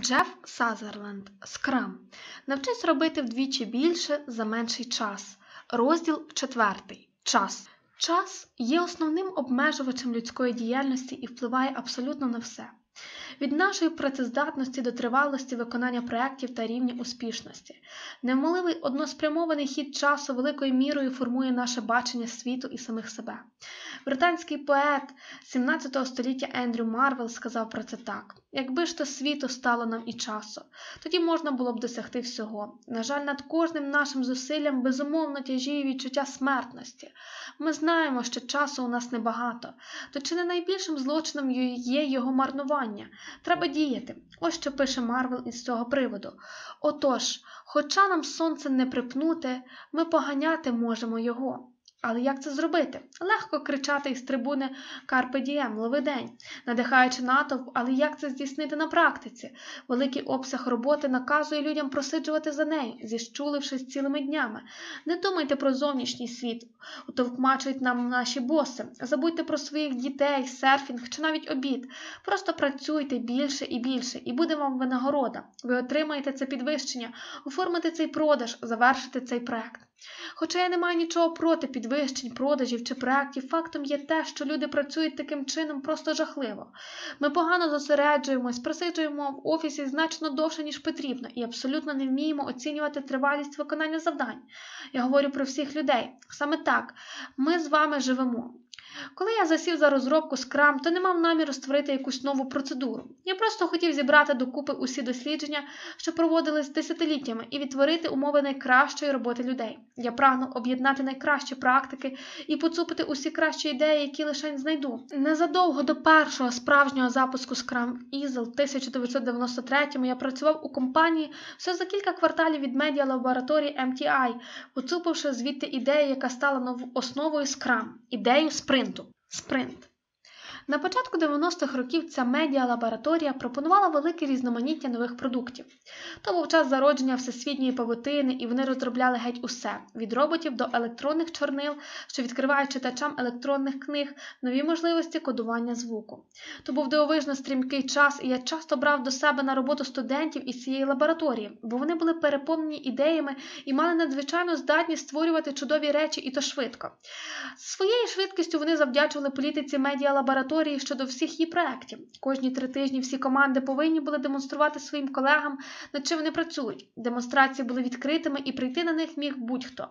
Джеф Сазерленд Скрам. Навчись робити вдвічі більше за менший час. Розділ 4. Час. Час є основним обмежувачем людської діяльності і впливає абсолютно на все. Від нашої працездатності до тривалості виконання проєктів та рівня успішності. Невмоливий односпрямований хід часу великою мірою формує наше бачення світу і самих себе. Британський поет 17 століття Ендрю Марвел сказав про це так: якби ж то світу стало нам і часу, тоді можна було б досягти всього. На жаль, над кожним нашим зусиллям безумовно тяжіє відчуття смертності. Ми знаємо, що часу у нас небагато, то чи не найбільшим злочином є його марнування? Треба діяти. Ось що пише Марвел із цього приводу. Отож, хоча нам сонце не припнути, ми поганяти можемо його. Але як це зробити? Легко кричати із трибуни Карпе Дієм, лови день, надихаючи натовп, але як це здійснити на практиці? Великий обсяг роботи наказує людям просиджувати за нею, зіщулившись цілими днями. Не думайте про зовнішній світ, утовкмачують нам наші боси. Забудьте про своїх дітей, серфінг чи навіть обід. Просто працюйте більше і більше, і буде вам винагорода. Ви отримаєте це підвищення, оформите цей продаж, завершите цей проект. Хоча я не маю нічого проти підвищень, продажів чи проєктів, фактом є те, що люди працюють таким чином просто жахливо. Ми погано зосереджуємось, просиджуємо в офісі значно довше, ніж потрібно, і абсолютно не вміємо оцінювати тривалість виконання завдань. Я говорю про всіх людей. Саме так, ми з вами живемо. Коли я засів за розробку Scrum, то не мав наміру створити якусь нову процедуру. Я просто хотів зібрати докупи усі дослідження, що проводились десятиліттями, і відтворити умови найкращої роботи людей. Я прагнув об'єднати найкращі практики і поцупити усі кращі ідеї, які лише знайду. Незадовго до першого справжнього запуску Scrum Easel в 1993-му я працював у компанії все за кілька кварталів від медіа лабораторії MTI, поцупивши звідти ідею, яка стала основою Scrum – ідею спринту. Спринт. На початку 90-х років ця медіа-лабораторія пропонувала велике різноманіття нових продуктів. То був час зародження всесвітньої павутини, і вони розробляли геть усе від роботів до електронних чорнил, що відкривають читачам електронних книг нові можливості кодування звуку. То був дивовижно стрімкий час, і я часто брав до себе на роботу студентів із цієї лабораторії, бо вони були переповнені ідеями і мали надзвичайно здатність створювати чудові речі і то швидко. Своєю швидкістю вони завдячували політиці медіа-лабораторії щодо всіх її проєктів. Кожні три тижні всі команди повинні були демонструвати своїм колегам, над чим вони працюють. Демонстрації були відкритими і прийти на них міг будь-хто.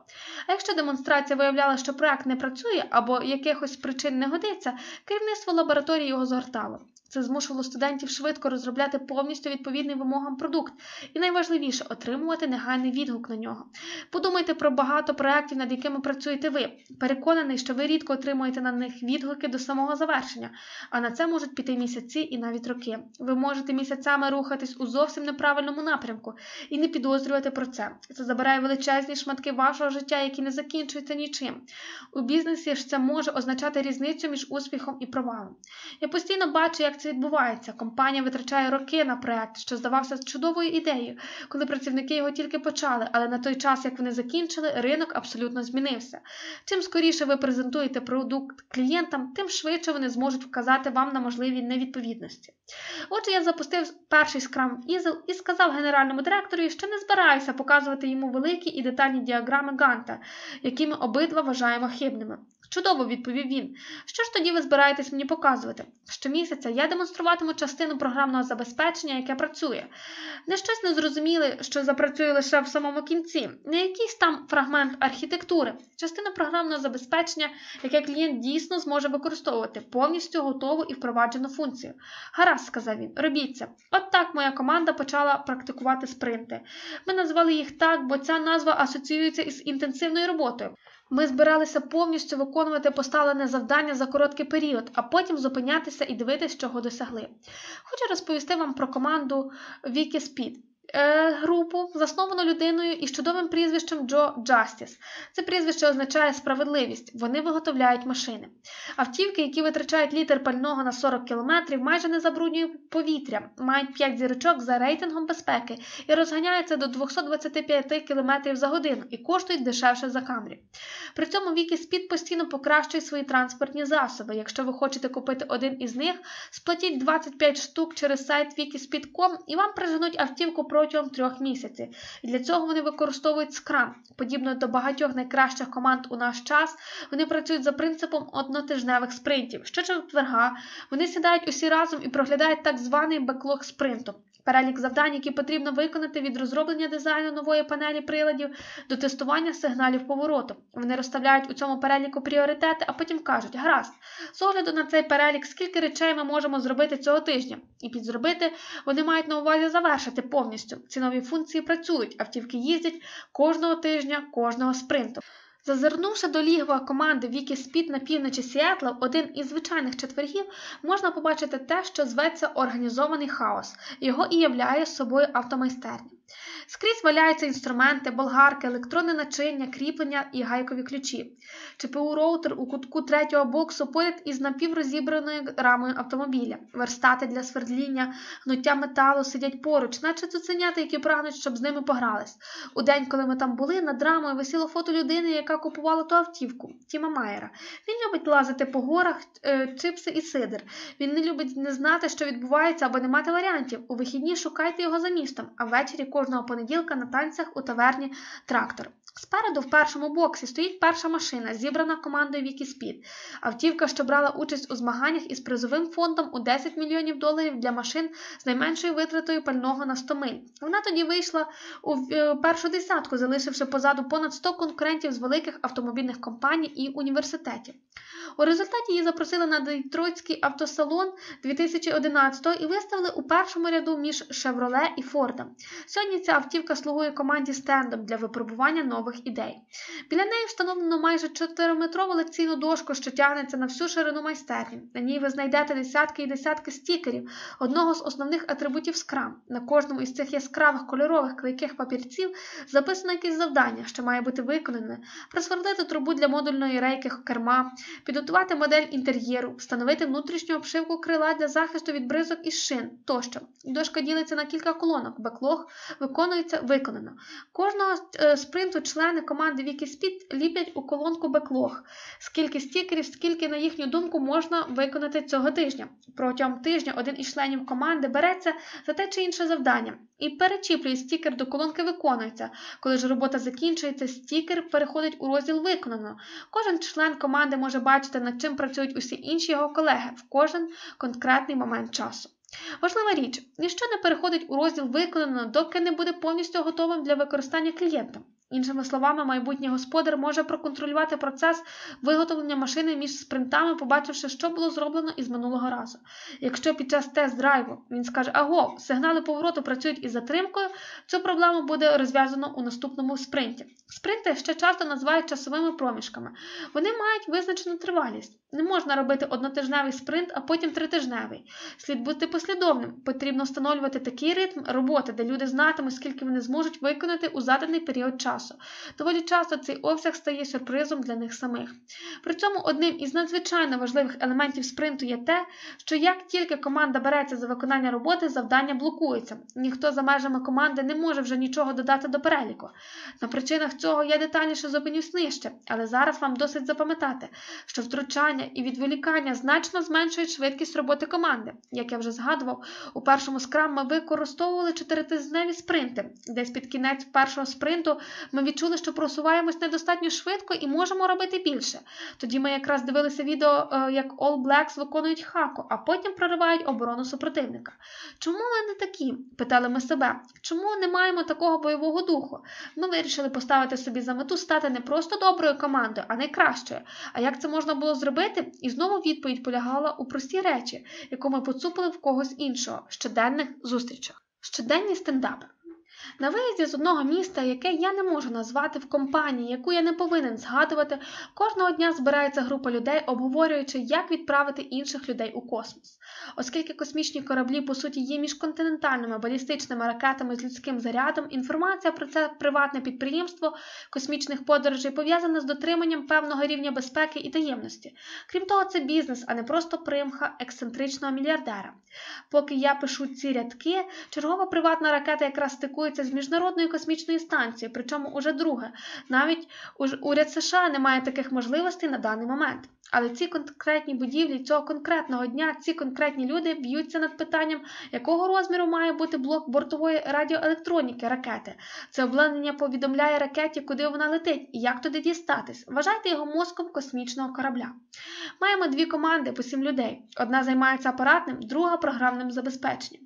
А якщо демонстрація виявляла, що проект не працює або якихось причин не годиться, керівництво лабораторії його згортало. Це змушувало студентів швидко розробляти повністю відповідний вимогам продукт, і найважливіше отримувати негайний відгук на нього. Подумайте про багато проєктів, над якими працюєте ви. Переконаний, що ви рідко отримуєте на них відгуки до самого завершення, а на це можуть піти місяці і навіть роки. Ви можете місяцями рухатись у зовсім неправильному напрямку і не підозрювати про це. Це забирає величезні шматки вашого життя, які не закінчуються нічим. У бізнесі ж це може означати різницю між успіхом і провалом. Я постійно бачу, як це відбувається. Компанія витрачає роки на проект, що здавався чудовою ідеєю, коли працівники його тільки почали, але на той час, як вони закінчили, ринок абсолютно змінився. Чим скоріше ви презентуєте продукт клієнтам, тим швидше вони зможуть вказати вам на можливі невідповідності. Отже, я запустив перший Scrum Easel і сказав генеральному директору, що не збираюся показувати йому великі і детальні діаграми Ганта, які ми обидва вважаємо хибними. Чудово, відповів він. Що ж тоді ви збираєтесь мені показувати? Щомісяця я демонструватиму частину програмного забезпечення, яке працює. Не щось не зрозуміли, що запрацює лише в самому кінці, не якийсь там фрагмент архітектури, частина програмного забезпечення, яке клієнт дійсно зможе використовувати, повністю готову і впроваджену функцію. Гаразд, сказав він, робіть це. От так моя команда почала практикувати спринти. Ми назвали їх так, бо ця назва асоціюється із інтенсивною роботою. Ми збиралися повністю виконувати поставлене завдання за короткий період, а потім зупинятися і дивитися, чого досягли. Хочу розповісти вам про команду Wikispeed. Е, групу, засновану людиною із чудовим прізвищем Джо Джастіс. Це прізвище означає справедливість. Вони виготовляють машини. Автівки, які витрачають літр пального на 40 км, майже не забруднюють повітря, мають 5 зірочок за рейтингом безпеки і розганяються до 225 км за годину і коштують дешевше за Камрі. При цьому Вікіспід постійно покращує свої транспортні засоби. Якщо ви хочете купити один із них, сплатіть 25 штук через сайт Wikispeed.com і вам приженуть автівку протягом трьох місяців. І для цього вони використовують скрам. Подібно до багатьох найкращих команд у наш час, вони працюють за принципом однотижневих спринтів. Щочетверга вони сідають усі разом і проглядають так званий беклог спринту. Перелік завдань, які потрібно виконати від розроблення дизайну нової панелі приладів до тестування сигналів повороту. Вони розставляють у цьому переліку пріоритети, а потім кажуть: гаразд, з огляду на цей перелік, скільки речей ми можемо зробити цього тижня. І під зробити вони мають на увазі завершити повністю. Ці нові функції працюють, автівки їздять кожного тижня, кожного спринту. Зазирнувши до лігва команди Вікі Спід на півночі Сіетла, в один із звичайних четвергів можна побачити те, що зветься організований хаос. Його і являє собою автомайстерня. Скрізь валяються інструменти, болгарки, електронне начиння, кріплення і гайкові ключі. ЧПУ роутер у кутку третього боксу поряд із напіврозібраною рамою автомобіля. Верстати для свердління, гнуття металу сидять поруч, наче цуценята, які прагнуть, щоб з ними погрались. У день, коли ми там були, над рамою висіло фото людини, яка купувала ту автівку Тіма Майера. Він любить лазити по горах, е, чипси і сидр. Він не любить не знати, що відбувається, або не мати варіантів. У вихідні шукайте його за містом, а ввечері кожного понеділка на танцях у таверні трактор. Спереду, в першому боксі, стоїть перша машина, зібрана командою Вікіспід. Автівка, що брала участь у змаганнях із призовим фондом у 10 мільйонів доларів для машин з найменшою витратою пального на 100 миль. Вона тоді вийшла у е, першу десятку, залишивши позаду понад 100 конкурентів з великих автомобільних компаній і університетів. У результаті її запросили на Дейтройтський автосалон 2011-го і виставили у першому ряду між Шевроле і Фордом. Сьогодні ця автівка слугує команді стендом для випробування нових ідей. Біля неї встановлено майже 4-метрову лекційну дошку, що тягнеться на всю ширину майстерні. На ній ви знайдете десятки і десятки стікерів, одного з основних атрибутів Scrum. На кожному із цих яскравих кольорових клейких папірців записано якесь завдання, що має бути виконане, просвердлити трубу для модульної рейки керма, підготувати модель інтер'єру, встановити внутрішню обшивку крила для захисту від бризок і шин тощо. Дошка ділиться на кілька колонок, беклог виконується виконано. Кожного е, спринту члени команди Wikispeed ліплять у колонку беклог, скільки стікерів, скільки, на їхню думку, можна виконати цього тижня. Протягом тижня один із членів команди береться за те чи інше завдання і перечіплює стікер до колонки виконується. Коли ж робота закінчується, стікер переходить у розділ виконано. Кожен член команди може бачити, над чим працюють усі інші його колеги в кожен конкретний момент часу. Важлива річ, ніщо не переходить у розділ виконано, доки не буде повністю готовим для використання клієнтом. Іншими словами, майбутній господар може проконтролювати процес виготовлення машини між спринтами, побачивши, що було зроблено із минулого разу. Якщо під час тест-драйву він скаже Аго, сигнали повороту працюють із затримкою, цю проблему буде розв'язано у наступному спринті. Спринти ще часто називають часовими проміжками. Вони мають визначену тривалість. Не можна робити однотижневий спринт, а потім тритижневий. Слід бути послідовним. Потрібно встановлювати такий ритм роботи, де люди знатимуть, скільки вони зможуть виконати у заданий період часу. Доволі часто цей обсяг стає сюрпризом для них самих. При цьому одним із надзвичайно важливих елементів спринту є те, що як тільки команда береться за виконання роботи, завдання блокується. Ніхто за межами команди не може вже нічого додати до переліку. На причинах цього я детальніше зупинюсь нижче, але зараз вам досить запам'ятати, що втручання і відволікання значно зменшують швидкість роботи команди. Як я вже згадував, у першому скрам ми використовували чотиритижневі спринти. Десь під кінець першого спринту ми відчули, що просуваємось недостатньо швидко і можемо робити більше. Тоді ми якраз дивилися відео, е, як All Blacks виконують хаку, а потім проривають оборону супротивника. Чому ми не такі? питали ми себе. Чому не маємо такого бойового духу? Ми вирішили поставити собі за мету стати не просто доброю командою, а найкращою. А як це можна було зробити? І знову відповідь полягала у простій речі, яку ми поцупили в когось іншого щоденних зустрічах. Щоденні стендапи. На виїзді з одного міста, яке я не можу назвати в компанії, яку я не повинен згадувати, кожного дня збирається група людей, обговорюючи, як відправити інших людей у космос. Оскільки космічні кораблі, по суті, є міжконтинентальними балістичними ракетами з людським зарядом, інформація про це приватне підприємство космічних подорожей пов'язана з дотриманням певного рівня безпеки і таємності. Крім того, це бізнес, а не просто примха ексцентричного мільярдера. Поки я пишу ці рядки, чергова приватна ракета якраз стикується з міжнародної космічної станції, причому уже друге. Навіть уряд США не має таких можливостей на даний момент. Але ці конкретні будівлі цього конкретного дня, ці конкретні люди б'ються над питанням, якого розміру має бути блок бортової радіоелектроніки ракети. Це обладнання повідомляє ракеті, куди вона летить і як туди дістатись. Вважайте його мозком космічного корабля. Маємо дві команди по сім людей. Одна займається апаратним, друга програмним забезпеченням.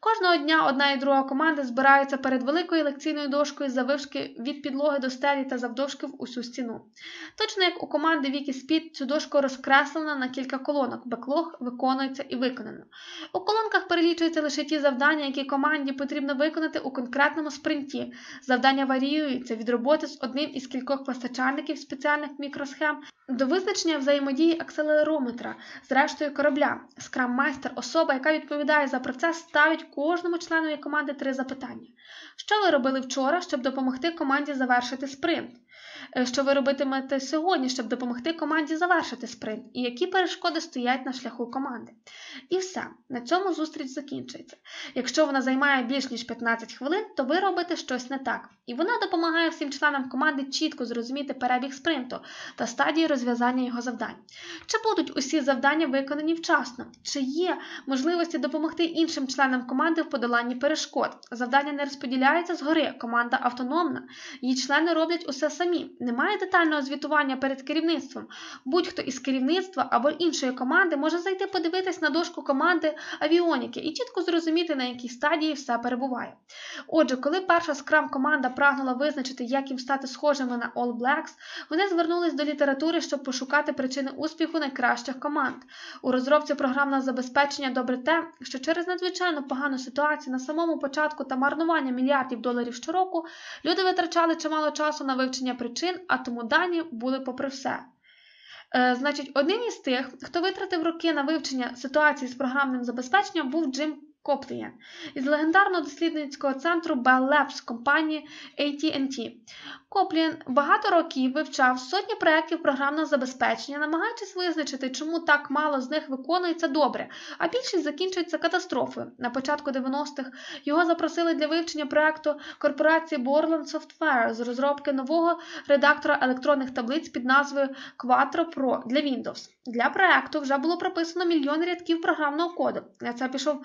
Кожного дня одна і друга команда збираються перед великою лекційною дошкою завившки від підлоги до стелі та завдовжки в усю стіну. Точно як у команди Вікі Спід, цю дошку розкреслена на кілька колонок, беклог виконується і виконано. У колонках перелічуються лише ті завдання, які команді потрібно виконати у конкретному спринті. Завдання варіюються від роботи з одним із кількох постачальників спеціальних мікросхем до визначення взаємодії акселерометра з рештою корабля. Скрам-майстер, особа, яка відповідає за процес, ставить кожному членові команди три запитання. Що ви робили вчора, щоб допомогти команді завершити спринт? Е, що ви робитимете сьогодні, щоб допомогти команді завершити спринт, і які перешкоди стоять на шляху команди. І все, на цьому зустріч закінчується. Якщо вона займає більш ніж 15 хвилин, то ви робите щось не так. І вона допомагає всім членам команди чітко зрозуміти перебіг спринту та стадії розв'язання його завдань. Чи будуть усі завдання виконані вчасно? Чи є можливості допомогти іншим членам команди в подоланні перешкод? Завдання не розподіляються згори, команда автономна, її члени роблять усе самі. Немає детального звітування перед керівництвом. Будь-хто із керівництва або іншої команди може зайти подивитись на дошку команди авіоніки і чітко зрозуміти, на якій стадії все перебуває. Отже, коли перша скрам команда прагнула визначити, як їм стати схожими на All Blacks, вони звернулись до літератури, щоб пошукати причини успіху найкращих команд. У розробці програмного забезпечення добре те, що через надзвичайно погану ситуацію на самому початку та марнування мільярдів доларів щороку люди витрачали чимало часу на вивчення причин, а тому дані були попри все. Е, значить, одним із тих, хто витратив роки на вивчення ситуації з програмним забезпеченням, був Джим Коплієн із легендарного дослідницького центру Bell Labs компанії AT&T. Коплін багато років вивчав сотні проєктів програмного забезпечення, намагаючись визначити, чому так мало з них виконується добре, а більшість закінчується катастрофою. На початку 90-х його запросили для вивчення проєкту корпорації Borland Software з розробки нового редактора електронних таблиць під назвою Quattro Pro для Windows. Для проєкту вже було прописано мільйон рядків програмного коду. На це пішов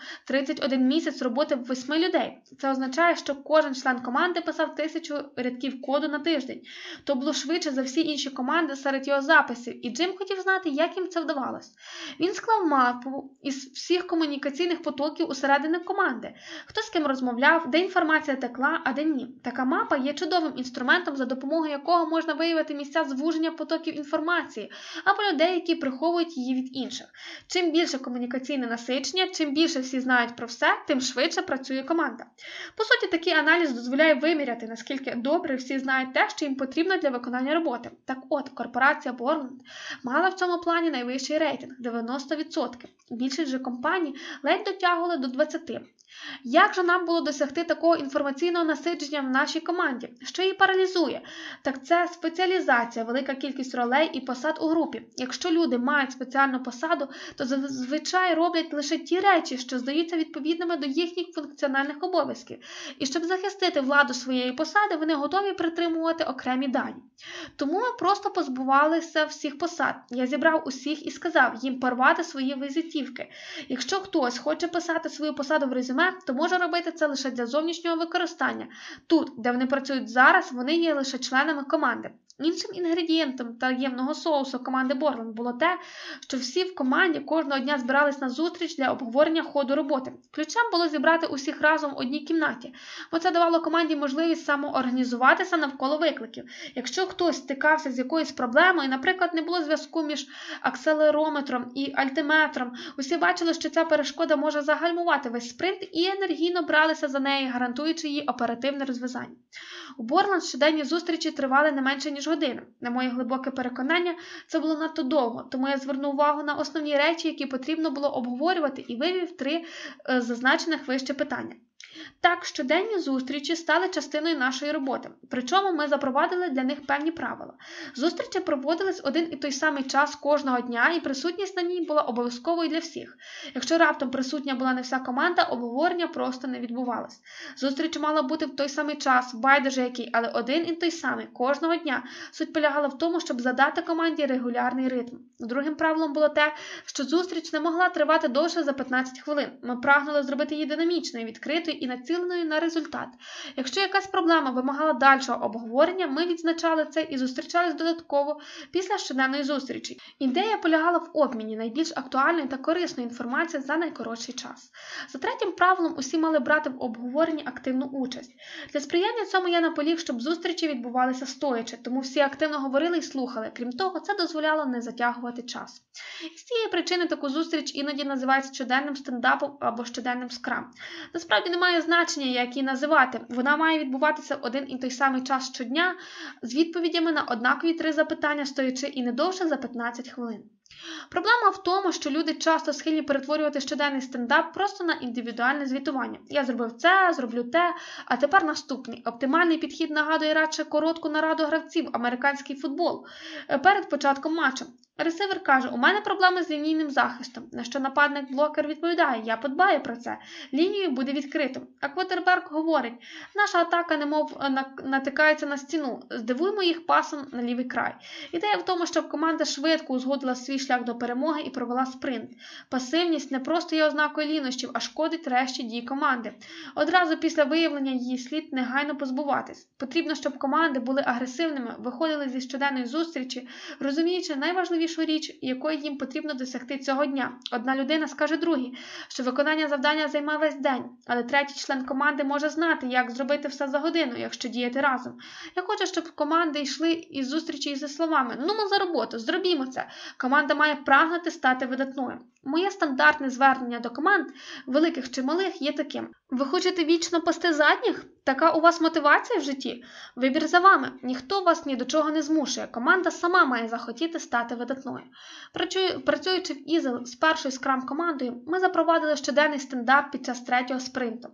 31 місяць роботи восьми людей. Це означає, що кожен член команди писав тисячу рядків коду на тиждень. То було швидше за всі інші команди серед його записів, і Джим хотів знати, як їм це вдавалось. Він склав мапу із всіх комунікаційних потоків усередини команди, хто з ким розмовляв, де інформація текла, а де ні. Така мапа є чудовим інструментом, за допомогою якого можна виявити місця звуження потоків інформації або людей, які приховують її від інших. Чим більше комунікаційне насичення, чим більше всі знають про все, тим швидше працює команда. По суті, такий аналіз дозволяє виміряти, наскільки добре всі знають те, що їм потрібно для виконання роботи. Так от, корпорація Borland мала в цьому плані найвищий рейтинг 90%. Більшість же компаній ледь дотягували до 20%. Як же нам було досягти такого інформаційного насичення в нашій команді? Що її паралізує? Так це спеціалізація, велика кількість ролей і посад у групі. Якщо люди мають спеціальну посаду, то зазвичай роблять лише ті речі, що здаються відповідними до їхніх функціональних обов'язків. І щоб захистити владу своєї посади, вони готові притримувати окремі дані. Тому ми просто позбувалися всіх посад. Я зібрав усіх і сказав їм порвати свої визитівки. Якщо хтось хоче писати свою посаду в резюме, то може робити це лише для зовнішнього використання. Тут, де вони працюють зараз, вони є лише членами команди. Іншим інгредієнтом таємного соусу команди Борланд було те, що всі в команді кожного дня збирались на зустріч для обговорення ходу роботи. Ключем було зібрати усіх разом в одній кімнаті, бо це давало команді можливість самоорганізуватися навколо викликів. Якщо хтось стикався з якоюсь проблемою, наприклад, не було зв'язку між акселерометром і альтиметром, усі бачили, що ця перешкода може загальмувати весь спринт і енергійно бралися за неї, гарантуючи її оперативне розв'язання. У Борланд щоденні зустрічі тривали не менше ніж годину. На моє глибоке переконання, це було надто довго, тому я звернув увагу на основні речі, які потрібно було обговорювати, і вивів три е, зазначених вище питання. Так, щоденні зустрічі стали частиною нашої роботи, причому ми запровадили для них певні правила. Зустрічі проводились один і той самий час кожного дня, і присутність на ній була обов'язковою для всіх. Якщо раптом присутня була не вся команда, обговорення просто не відбувалось. Зустріч мала бути в той самий час, байдуже який, але один і той самий кожного дня. Суть полягала в тому, щоб задати команді регулярний ритм. Другим правилом було те, що зустріч не могла тривати довше за 15 хвилин. Ми прагнули зробити її динамічною, відкритою і націленою на результат. Якщо якась проблема вимагала дальшого обговорення, ми відзначали це і зустрічались додатково після щоденної зустрічі. Ідея полягала в обміні найбільш актуальної та корисної інформації за найкоротший час. За третім правилом усі мали брати в обговоренні активну участь. Для сприяння цьому я наполіг, щоб зустрічі відбувалися стоячи, тому всі активно говорили і слухали. Крім того, це дозволяло не затягувати час. І з цієї причини таку зустріч іноді називають щоденним стендапом або щоденним скрам. Насправді немає значення, як її називати. Вона має відбуватися один і той самий час щодня з відповідями на однакові три запитання, стоячи і не довше за 15 хвилин. Проблема в тому, що люди часто схильні перетворювати щоденний стендап просто на індивідуальне звітування. Я зробив це, зроблю те, а тепер наступний. Оптимальний підхід нагадує радше коротку нараду гравців, американський футбол перед початком матчу. Ресивер каже, у мене проблеми з лінійним захистом, на що нападник блокер відповідає, я подбаю про це. Лінію буде відкрито. А Квотерберг говорить, наша атака немов е, натикається на стіну, здивуємо їх пасом на лівий край. Ідея в тому, щоб команда швидко узгодила свій шлях до перемоги і провела спринт. Пасивність не просто є ознакою лінощів, а шкодить решті дій команди. Одразу після виявлення її слід негайно позбуватись. Потрібно, щоб команди були агресивними, виходили зі щоденної зустрічі, розуміючи найважливішу річ, якої їм потрібно досягти цього дня. Одна людина скаже другій, що виконання завдання займе весь день, але третій член команди може знати, як зробити все за годину, якщо діяти разом. Я хочу, щоб команди йшли із зустрічі зі словами Ну ми за роботу, зробімо це. Команда має прагнути стати видатною. Моє стандартне звернення до команд, великих чи малих, є таким: ви хочете вічно пасти задніх? Така у вас мотивація в житті? Вибір за вами. Ніхто вас ні до чого не змушує. Команда сама має захотіти стати видатною. Працюючи в Ізел з першою скрам командою, ми запровадили щоденний стендап під час третього спринту.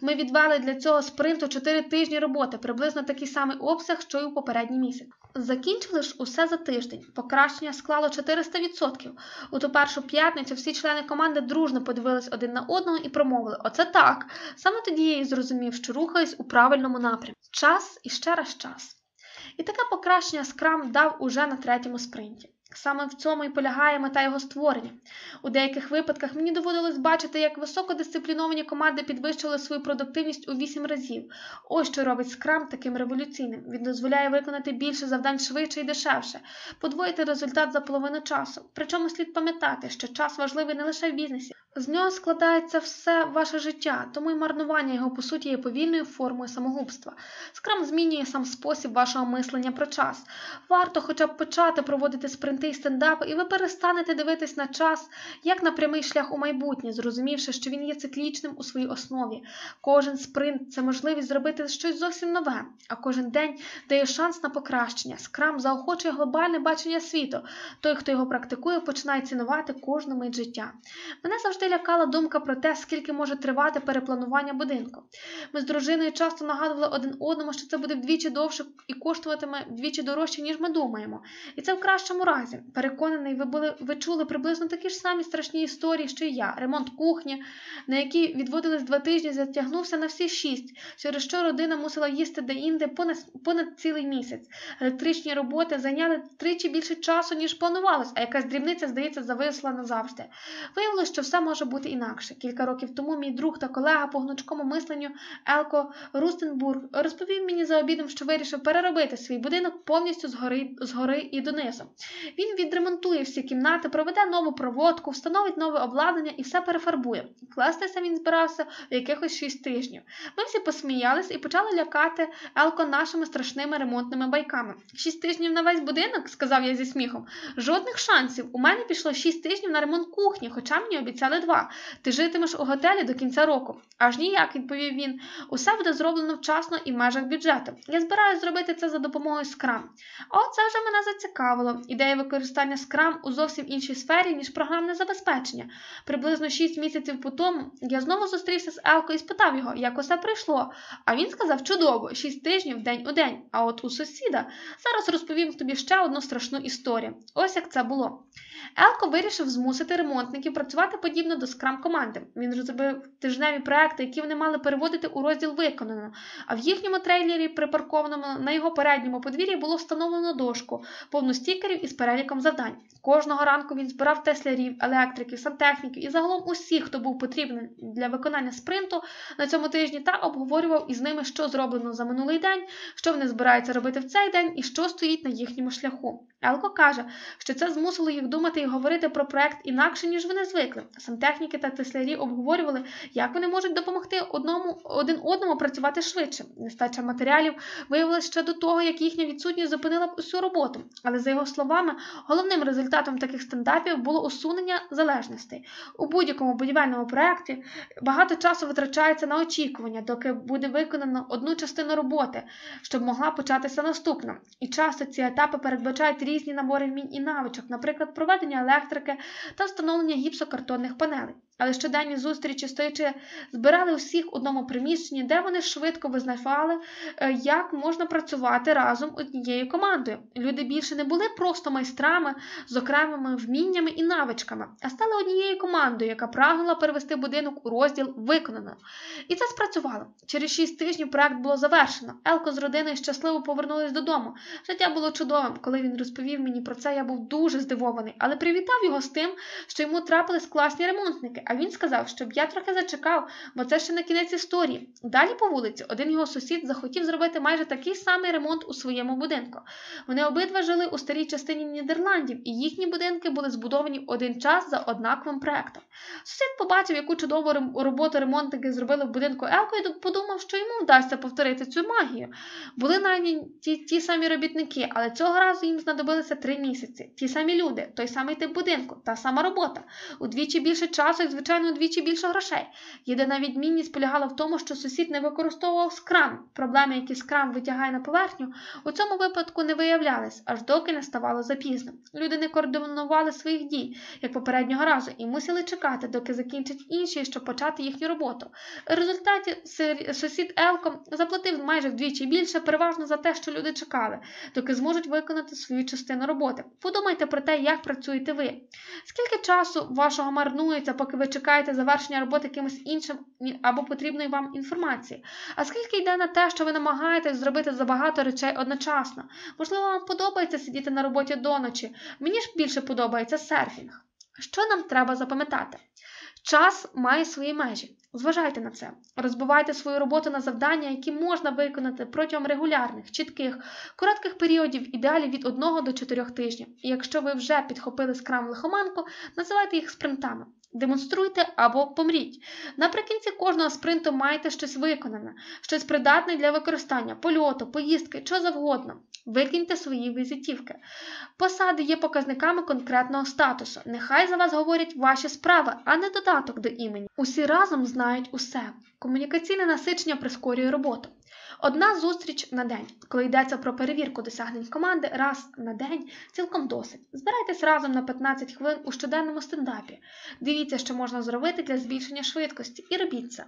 Ми відвели для цього спринту 4 тижні роботи, приблизно такий самий обсяг, що й у попередній місяць. Закінчили ж усе за тиждень. Покращення склало 400%. У ту першу п'ятницю всі члени команди дружно подивились один на одного і промовили: Оце так. Саме тоді я і зрозумів, що рухаюсь у правильному напрямку. Час і ще раз час. І таке покращення скрам дав уже на третьому спринті. Саме в цьому і полягає мета його створення. У деяких випадках мені доводилось бачити, як високодисципліновані команди підвищили свою продуктивність у 8 разів. Ось що робить скрам таким революційним. Він дозволяє виконати більше завдань швидше і дешевше, подвоїти результат за половину часу. Причому слід пам'ятати, що час важливий не лише в бізнесі. З нього складається все ваше життя, тому й марнування його, по суті, є повільною формою самогубства. Скрам змінює сам спосіб вашого мислення про час. Варто хоча б почати проводити спринти і стендапи, і ви перестанете дивитись на час як на прямий шлях у майбутнє, зрозумівши, що він є циклічним у своїй основі. Кожен спринт це можливість зробити щось зовсім нове, а кожен день дає шанс на покращення. Скрам заохочує глобальне бачення світу. Той, хто його практикує, починає цінувати кожну мить життя. Мене завжди лякала думка про те, скільки може тривати перепланування будинку. Ми з дружиною часто нагадували один одному, що це буде вдвічі довше і коштуватиме вдвічі дорожче, ніж ми думаємо. І це в кращому разі. Наразі. Переконаний, ви були ви чули приблизно такі ж самі страшні історії, що й я. Ремонт кухні, на який відводились два тижні, затягнувся на всі шість, через що родина мусила їсти де-інде понад, понад цілий місяць. Електричні роботи зайняли втричі більше часу, ніж планувалось, а якась дрібниця, здається, зависла назавжди. Виявилося, що все може бути інакше. Кілька років тому мій друг та колега по гнучкому мисленню Елко Рустенбург розповів мені за обідом, що вирішив переробити свій будинок повністю згори, згори і донизу. Відремонтує всі кімнати, проведе нову проводку, встановить нове обладнання і все перефарбує. Кластися він збирався в якихось шість тижнів. Ми всі посміялись і почали лякати Елко нашими страшними ремонтними байками. Шість тижнів на весь будинок, сказав я зі сміхом. Жодних шансів. У мене пішло шість тижнів на ремонт кухні, хоча мені обіцяли два. Ти житимеш у готелі до кінця року. Аж ніяк, відповів він. Усе буде зроблено вчасно і в межах бюджету. Я збираюся зробити це за допомогою. А от вже мене зацікавило. Ідея використання Scrum у зовсім іншій сфері, ніж програмне забезпечення. Приблизно 6 місяців по тому я знову зустрівся з Елко і спитав його, як усе прийшло. А він сказав чудово, 6 тижнів день у день. А от у сусіда зараз розповім тобі ще одну страшну історію. Ось як це було. Елко вирішив змусити ремонтників працювати подібно до скрам команди. Він розробив тижневі проекти, які вони мали переводити у розділ виконано. А в їхньому трейлері, припаркованому на його передньому подвір'ї, було встановлено дошку, повну стікерів із переліком завдань. Кожного ранку він збирав теслярів, електриків, сантехніків і загалом усіх, хто був потрібен для виконання спринту на цьому тижні, та обговорював із ними, що зроблено за минулий день, що вони збираються робити в цей день і що стоїть на їхньому шляху. Елко каже, що це змусило їх думати і говорити про проект інакше, ніж вони звикли. Сантехніки та теслярі обговорювали, як вони можуть допомогти одному один одному працювати швидше. Нестача матеріалів виявилася ще до того, як їхня відсутність зупинила усю роботу. Але за його словами, головним результатом таких стендапів було усунення залежностей. У будь-якому будівельному проєкті багато часу витрачається на очікування, доки буде виконано одну частину роботи, щоб могла початися наступна. І часто ці етапи передбачають різні набори вмінь і навичок, наприклад, проведення електрики та встановлення гіпсокартонних панелей. Але щоденні зустрічі, стоячи, збирали усіх в одному приміщенні, де вони швидко визнавали, е, як можна працювати разом однією командою. Люди більше не були просто майстрами з окремими вміннями і навичками, а стали однією командою, яка прагнула перевести будинок у розділ виконано. І це спрацювало. Через шість тижнів проект було завершено. Елко з родиною щасливо повернулись додому. Життя було чудовим. Коли він розповів мені про це, я був дуже здивований, але привітав його з тим, що йому трапились класні ремонтники. А він сказав, щоб я трохи зачекав, бо це ще не кінець історії. Далі по вулиці один його сусід захотів зробити майже такий самий ремонт у своєму будинку. Вони обидва жили у старій частині Нідерландів, і їхні будинки були збудовані один час за однаковим проектом. Сусід побачив, яку чудову роботу ремонтники зробили в будинку Елко, і подумав, що йому вдасться повторити цю магію. Були найняті ті, самі робітники, але цього разу їм знадобилися три місяці. Ті самі люди, той самий тип будинку, та сама робота. Удвічі більше часу звичайно, удвічі більше грошей. Єдина відмінність полягала в тому, що сусід не використовував скрам. Проблеми, які скрам витягає на поверхню, у цьому випадку не виявлялись, аж доки не ставало запізно. Люди не координували своїх дій, як попереднього разу, і мусили чекати, доки закінчать інші, щоб почати їхню роботу. В результаті сусід Елко заплатив майже вдвічі більше, переважно за те, що люди чекали, доки зможуть виконати свою частину роботи. Подумайте про те, як працюєте ви. Скільки часу вашого марнується, поки ви чекаєте завершення роботи якимось іншим або потрібної вам інформації. А скільки йде на те, що ви намагаєтесь зробити забагато речей одночасно? Можливо, вам подобається сидіти на роботі до ночі. Мені ж більше подобається серфінг. Що нам треба запам'ятати? Час має свої межі. Зважайте на це, розбивайте свою роботу на завдання, які можна виконати протягом регулярних, чітких, коротких періодів, ідеалі від 1 до 4 тижнів. І якщо ви вже підхопили скрам лихоманку, називайте їх спринтами. Демонструйте або помріть. Наприкінці кожного спринту маєте щось виконане, щось придатне для використання, польоту, поїздки, що завгодно. Викиньте свої візитівки. Посади є показниками конкретного статусу. Нехай за вас говорять ваші справи, а не додаток до імені. Усі разом знають усе. Комунікаційне насичення прискорює роботу. Одна зустріч на день, коли йдеться про перевірку досягнень команди, раз на день цілком досить. Збирайтесь разом на 15 хвилин у щоденному стендапі. Дивіться, що можна зробити для збільшення швидкості, і робіть це.